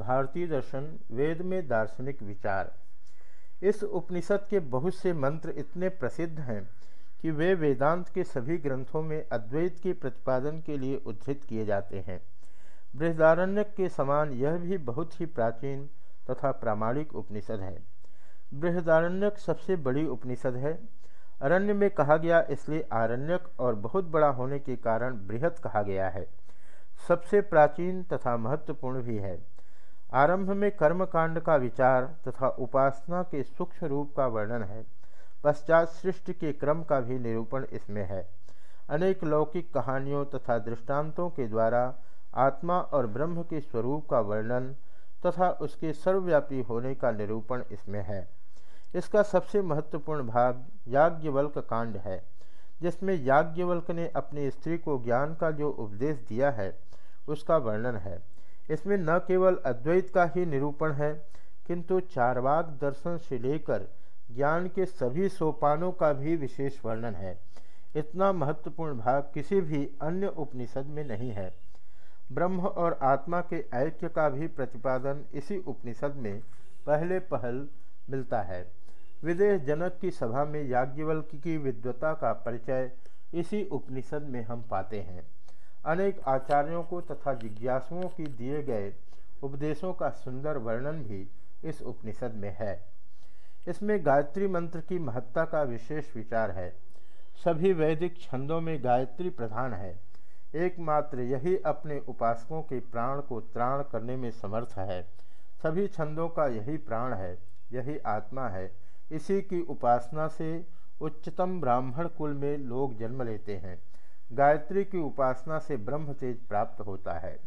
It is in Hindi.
भारतीय दर्शन वेद में दार्शनिक विचार। इस उपनिषद के बहुत से मंत्र इतने प्रसिद्ध हैं कि वे वेदांत के सभी ग्रंथों में अद्वैत के प्रतिपादन के लिए उद्धृत किए जाते हैं। बृहदारण्यक के समान यह भी बहुत ही प्राचीन तथा प्रामाणिक उपनिषद है। बृहदारण्यक सबसे बड़ी उपनिषद है। अरण्य में कहा गया इसलिए आरण्यक और बहुत बड़ा होने के कारण बृहत कहा गया है। सबसे प्राचीन तथा महत्वपूर्ण भी है। आरंभ में कर्मकांड का विचार तथा उपासना के सूक्ष्म रूप का वर्णन है। पश्चात सृष्टि के क्रम का भी निरूपण इसमें है। अनेक लौकिक कहानियों तथा दृष्टांतों के द्वारा आत्मा और ब्रह्म के स्वरूप का वर्णन तथा उसके सर्वव्यापी होने का निरूपण इसमें है। इसका सबसे महत्वपूर्ण भाग याज्ञवल्क कांड है, जिसमें याज्ञवल्क ने अपनी स्त्री को ज्ञान का जो उपदेश दिया है, उसका वर्णन है। इसमें न केवल अद्वैत का ही निरूपण है, किंतु चारवाक दर्शन से लेकर ज्ञान के सभी सोपानों का भी विशेष वर्णन है। इतना महत्वपूर्ण भाग किसी भी अन्य उपनिषद में नहीं है। ब्रह्म और आत्मा के ऐक्य का भी प्रतिपादन इसी उपनिषद में पहले पहल मिलता है। विदेश जनक की सभा में याज्ञवल्क की विद्वता का परिचय इसी उपनिषद में हम पाते हैं। अनेक आचार्यों को तथा जिज्ञासुओं की दिए गए उपदेशों का सुंदर वर्णन भी इस उपनिषद में है। इसमें गायत्री मंत्र की महत्ता का विशेष विचार है। सभी वैदिक छंदों में गायत्री प्रधान है। एकमात्र यही अपने उपासकों के प्राण को त्राण करने में समर्थ है। सभी छंदों का यही प्राण है, यही आत्मा है। इसी की उपासना से उच्चतम ब्राह्मण कुल में लोग जन्म लेते हैं। गायत्री की उपासना से ब्रह्मचेत प्राप्त होता है।